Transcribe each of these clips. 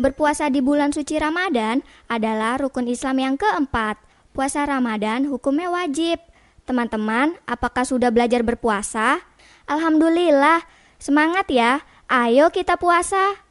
Berpuasa di bulan suci Ramadan adalah rukun Islam yang keempat. Puasa Ramadan hukumnya wajib. Teman-teman, apakah sudah belajar berpuasa? Alhamdulillah, semangat ya. Ayo kita puasa.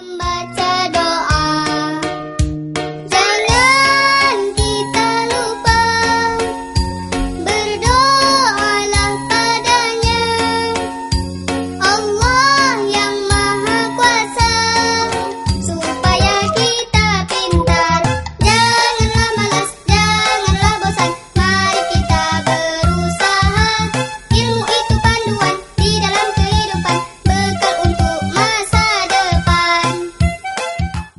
But